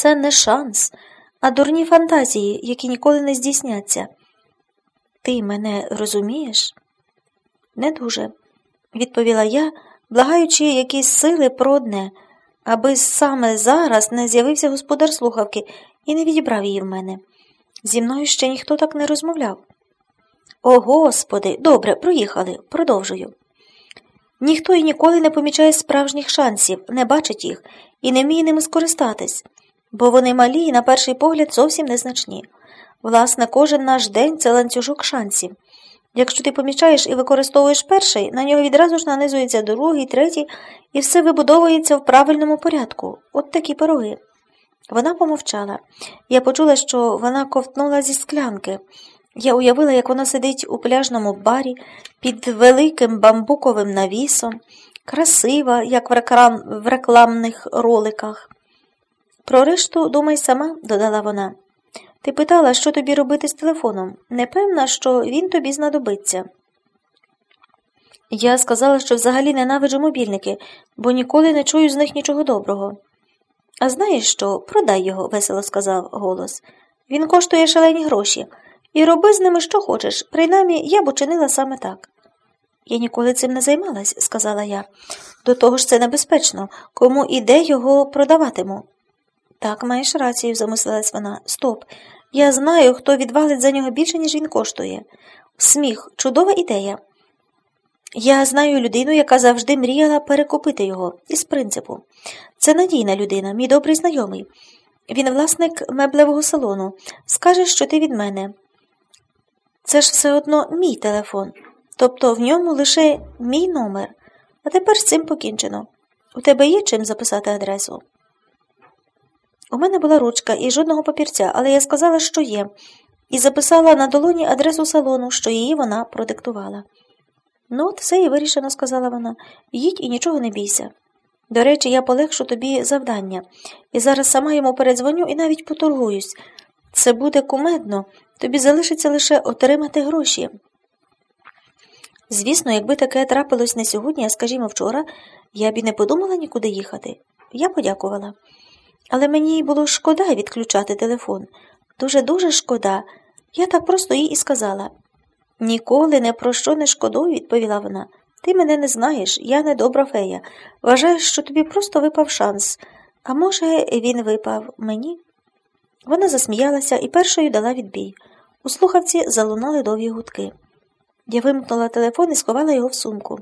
Це не шанс, а дурні фантазії, які ніколи не здійсняться. Ти мене розумієш? Не дуже, відповіла я, благаючи якісь сили про одне, аби саме зараз не з'явився господар слухавки і не відібрав її в мене. Зі мною ще ніхто так не розмовляв. О, Господи, добре, проїхали, продовжую. Ніхто і ніколи не помічає справжніх шансів, не бачить їх і не вміє ними скористатись, бо вони малі і на перший погляд зовсім незначні. Власне, кожен наш день це ланцюжок шансів. Якщо ти помічаєш і використовуєш перший, на нього відразу ж нанизується другий, третій, і все вибудовується в правильному порядку. От такі пироги. Вона помовчала. Я почула, що вона ковтнула зі склянки. Я уявила, як вона сидить у пляжному барі під великим бамбуковим навісом, красива, як в рекламних роликах. Про решту думай сама, додала вона. Ти питала, що тобі робити з телефоном. Не певна, що він тобі знадобиться. Я сказала, що взагалі ненавиджу мобільники, бо ніколи не чую з них нічого доброго. А знаєш що? Продай його, весело сказав голос. Він коштує шалені гроші. І роби з ними що хочеш, принаймні я б учинила саме так. Я ніколи цим не займалась, сказала я. До того ж це небезпечно, кому і де його продаватиму. Так, маєш рацію, замислилась вона. Стоп. Я знаю, хто відвалить за нього більше, ніж він коштує. Сміх, чудова ідея. Я знаю людину, яка завжди мріяла перекупити його із принципу. Це надійна людина, мій добрий знайомий. Він власник меблевого салону. Скаже, що ти від мене. Це ж все одно мій телефон, тобто в ньому лише мій номер. А тепер з цим покінчено. У тебе є чим записати адресу? У мене була ручка і жодного папірця, але я сказала, що є, і записала на долоні адресу салону, що її вона продиктувала. Ну, от все і вирішено, сказала вона. Їдь і нічого не бійся. До речі, я полегшу тобі завдання, і зараз сама йому передзвоню і навіть поторгуюсь. Це буде кумедно, тобі залишиться лише отримати гроші. Звісно, якби таке трапилось не сьогодні, а скажімо, вчора, я б і не подумала нікуди їхати. Я подякувала. Але мені було шкода відключати телефон. Дуже-дуже шкода. Я так просто їй і сказала. Ніколи не про що не шкодую, відповіла вона. Ти мене не знаєш, я не добра фея. Вважаєш, що тобі просто випав шанс. А може, він випав мені? Вона засміялася і першою дала відбій. У слухавці залунали довгі гудки. Я вимкнула телефон і сховала його в сумку.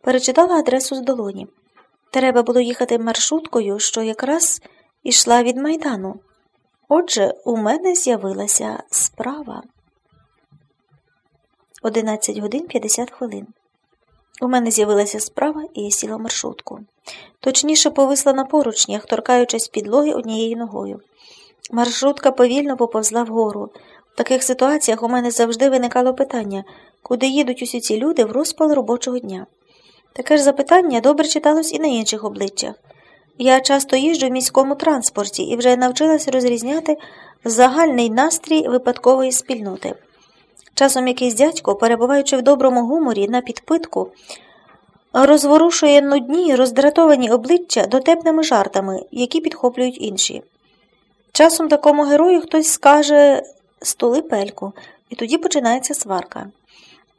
Перечитала адресу з долоні. Треба було їхати маршруткою, що якраз ішла від майдану. Отже, у мене з'явилася справа. 11 годин 50 хвилин. У мене з'явилася справа, і я сіла маршрутку. Точніше повисла на поручнях, торкаючись підлоги однією ногою. Маршрутка повільно поповзла вгору. В таких ситуаціях у мене завжди виникало питання, куди їдуть усі ці люди в розпал робочого дня. Таке ж запитання добре читалось і на інших обличчях. Я часто їжджу в міському транспорті і вже навчилась розрізняти загальний настрій випадкової спільноти. Часом якийсь дядько, перебуваючи в доброму гуморі на підпитку, розворушує нудні, роздратовані обличчя дотепними жартами, які підхоплюють інші. Часом такому герою хтось скаже столи пельку, і тоді починається сварка.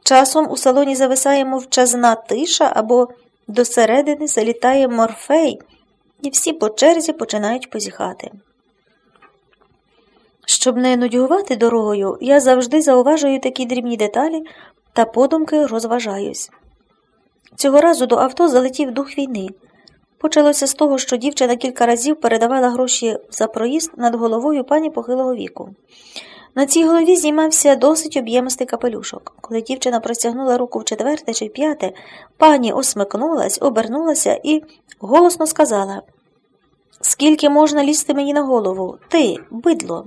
Часом у салоні зависає мовчазна тиша або досередини залітає морфей, і всі по черзі починають позіхати. Щоб не нудьгувати дорогою, я завжди зауважую такі дрібні деталі та подумки розважаюсь. Цього разу до авто залетів дух війни. Почалося з того, що дівчина кілька разів передавала гроші за проїзд над головою пані похилого віку. На цій голові знімався досить об'ємистий капелюшок. Коли дівчина простягнула руку в четверте чи п'яте, пані осмикнулась, обернулася і голосно сказала Скільки можна лізти мені на голову? Ти, бидло.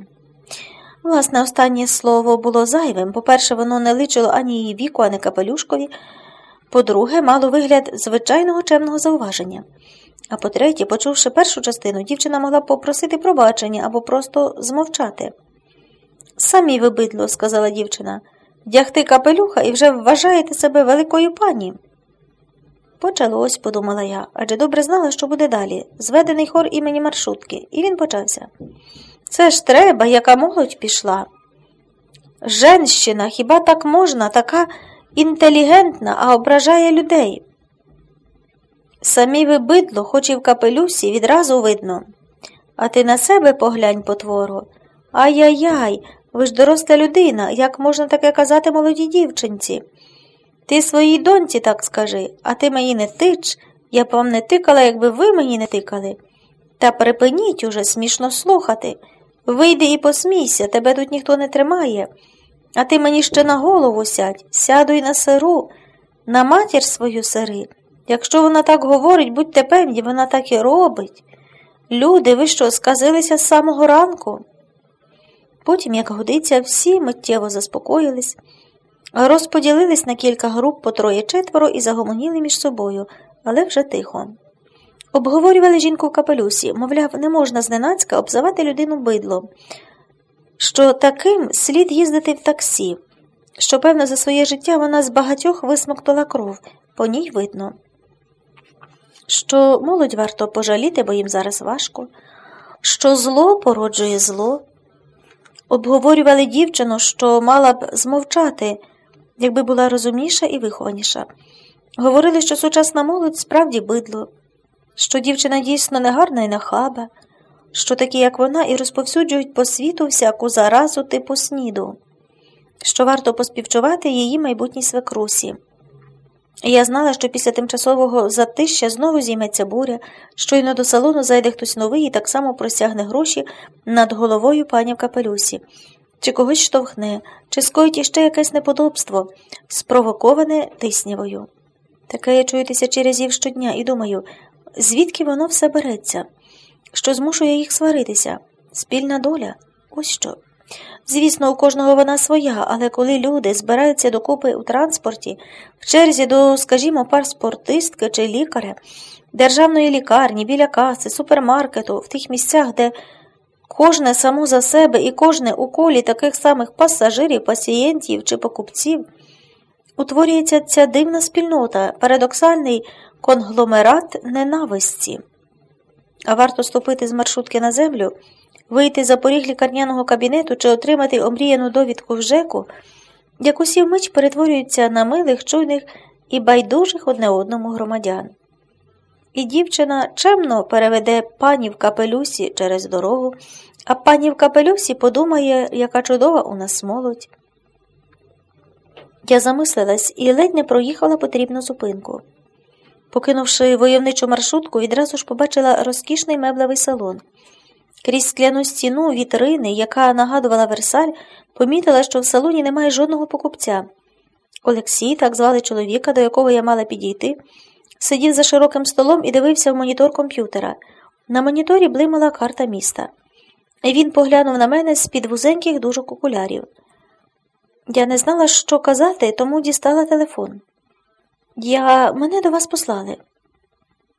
Власне, останнє слово було зайвим. По-перше, воно не личило ані її віку, ані капелюшкові. По-друге, мало вигляд звичайного чемного зауваження. А по-третє, почувши першу частину, дівчина могла попросити пробачення або просто змовчати. Самі ви бидло, сказала дівчина, вдягти капелюха і вже вважаєте себе великою пані. Почалось, подумала я, адже добре знала, що буде далі. Зведений хор імені маршрутки, і він почався. Це ж треба, яка молодь пішла. Женщина, хіба так можна, така інтелігентна, а ображає людей. Самі ви бидло, хоч і в капелюсі, відразу видно. А ти на себе поглянь, потворо. Ай-яй-яй, ви ж доросла людина, як можна таке казати молодій дівчинці? Ти своїй доньці так скажи, а ти мені не тич, я б вам не тикала, якби ви мені не тикали. Та припиніть уже смішно слухати. Вийди і посмійся, тебе тут ніхто не тримає. А ти мені ще на голову сядь, сядуй на сиру, на матір свою сири. Якщо вона так говорить, будьте певні, вона так і робить. Люди, ви що, сказилися з самого ранку? Потім, як годиться, всі миттєво заспокоїлись, розподілились на кілька груп по троє-четверо і загомоніли між собою, але вже тихо. Обговорювали жінку капелюсі, мовляв, не можна зненацька обзивати людину бидлом, що таким слід їздити в таксі, що, певно, за своє життя вона з багатьох висмоктала кров, по ній видно. Що молодь варто пожаліти, бо їм зараз важко, що зло породжує зло. Обговорювали дівчину, що мала б змовчати, якби була розумніша і вихованіша. Говорили, що сучасна молодь справді бидло, що дівчина дійсно негарна і нахаба, що такі, як вона, і розповсюджують по світу всяку заразу типу сніду, що варто поспівчувати її майбутній свекрусі. Я знала, що після тимчасового затища знову зійметься буря, щойно до салону зайде хтось новий і так само просягне гроші над головою пані в капелюсі, чи когось штовхне, чи скоїть іще якесь неподобство, спровоковане тиснявою. Таке я чую тисячі разів щодня і думаю, звідки воно все береться, що змушує їх сваритися, спільна доля, ось що. Звісно, у кожного вона своя, але коли люди збираються докупи у транспорті, в черзі до, скажімо, паспортистки чи лікаря, державної лікарні, біля каси, супермаркету, в тих місцях, де кожне само за себе і кожне у колі таких самих пасажирів, пацієнтів чи покупців, утворюється ця дивна спільнота, парадоксальний конгломерат ненависті. А варто ступити з маршрутки на землю вийти за поріг лікарняного кабінету чи отримати омріяну довідку в ЖЕКу, як усі вмить перетворюються на милих, чуйних і байдужих одне одному громадян. І дівчина чемно переведе пані в капелюсі через дорогу, а пані в капелюсі подумає, яка чудова у нас молодь. Я замислилась і ледь не проїхала потрібну зупинку. Покинувши войовничу маршрутку, відразу ж побачила розкішний меблевий салон. Крізь скляну стіну вітрини, яка нагадувала Версаль, помітила, що в салоні немає жодного покупця. Олексій, так звали чоловіка, до якого я мала підійти, сидів за широким столом і дивився в монітор комп'ютера. На моніторі блимала карта міста. Він поглянув на мене з під вузеньких дужок окулярів. Я не знала, що казати, тому дістала телефон. Я мене до вас послали.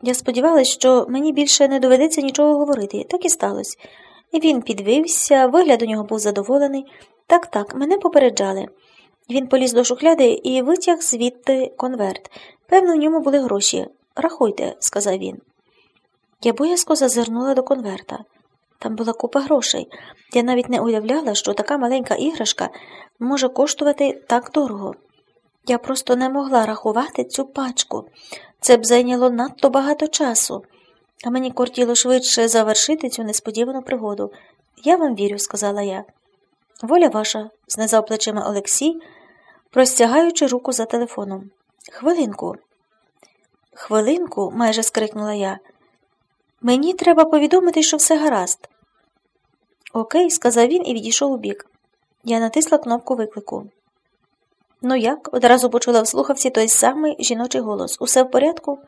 Я сподівалась, що мені більше не доведеться нічого говорити, так і сталося. Він підвився, вигляд у нього був задоволений. Так, так, мене попереджали. Він поліз до шухляди і витяг звідти конверт. Певно, в ньому були гроші. Рахуйте, сказав він. Я боязко зазирнула до конверта. Там була купа грошей. Я навіть не уявляла, що така маленька іграшка може коштувати так дорого. Я просто не могла рахувати цю пачку. Це б зайняло надто багато часу, а мені кортіло швидше завершити цю несподівану пригоду. Я вам вірю, сказала я. Воля ваша, знизав плечима Олексій, простягаючи руку за телефоном. Хвилинку. Хвилинку, майже скрикнула я. Мені треба повідомити, що все гаразд. Окей, сказав він і відійшов у бік. Я натисла кнопку виклику. Ну як? одразу почула в слухавці той самий жіночий голос. Усе в порядку?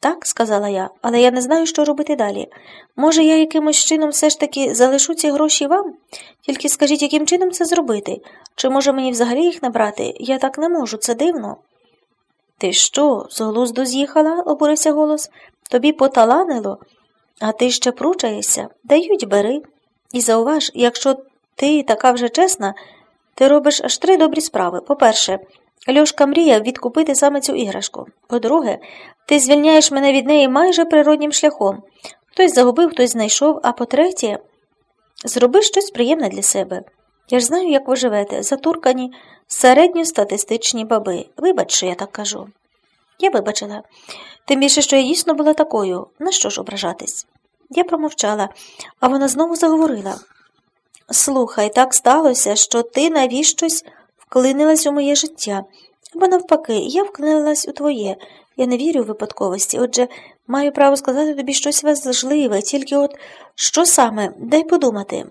Так, сказала я, але я не знаю, що робити далі. Може, я якимось чином все ж таки залишу ці гроші вам? Тільки скажіть, яким чином це зробити? Чи може мені взагалі їх набрати? Я так не можу, це дивно. Ти що, з глузду з'їхала? обурився голос. Тобі поталанило, а ти ще пручаєшся. Дають, бери. І зауваж, якщо ти така вже чесна, ти робиш аж три добрі справи. По-перше, Льошка мріяв відкупити саме цю іграшку. По-друге, ти звільняєш мене від неї майже природнім шляхом. Хтось загубив, хтось знайшов, а по-третє, зроби щось приємне для себе. Я ж знаю, як ви живете, затуркані середньостатистичні баби. Вибач, що я так кажу. Я вибачила. Тим більше, що я дійсно була такою. На що ж ображатись? Я промовчала, а вона знову заговорила. Слухай, так сталося, що ти навіщось вклинилась у моє життя. Або навпаки, я вклинилась у твоє. Я не вірю в випадковості, отже, маю право сказати тобі щось важливе, тільки от що саме, дай подумати.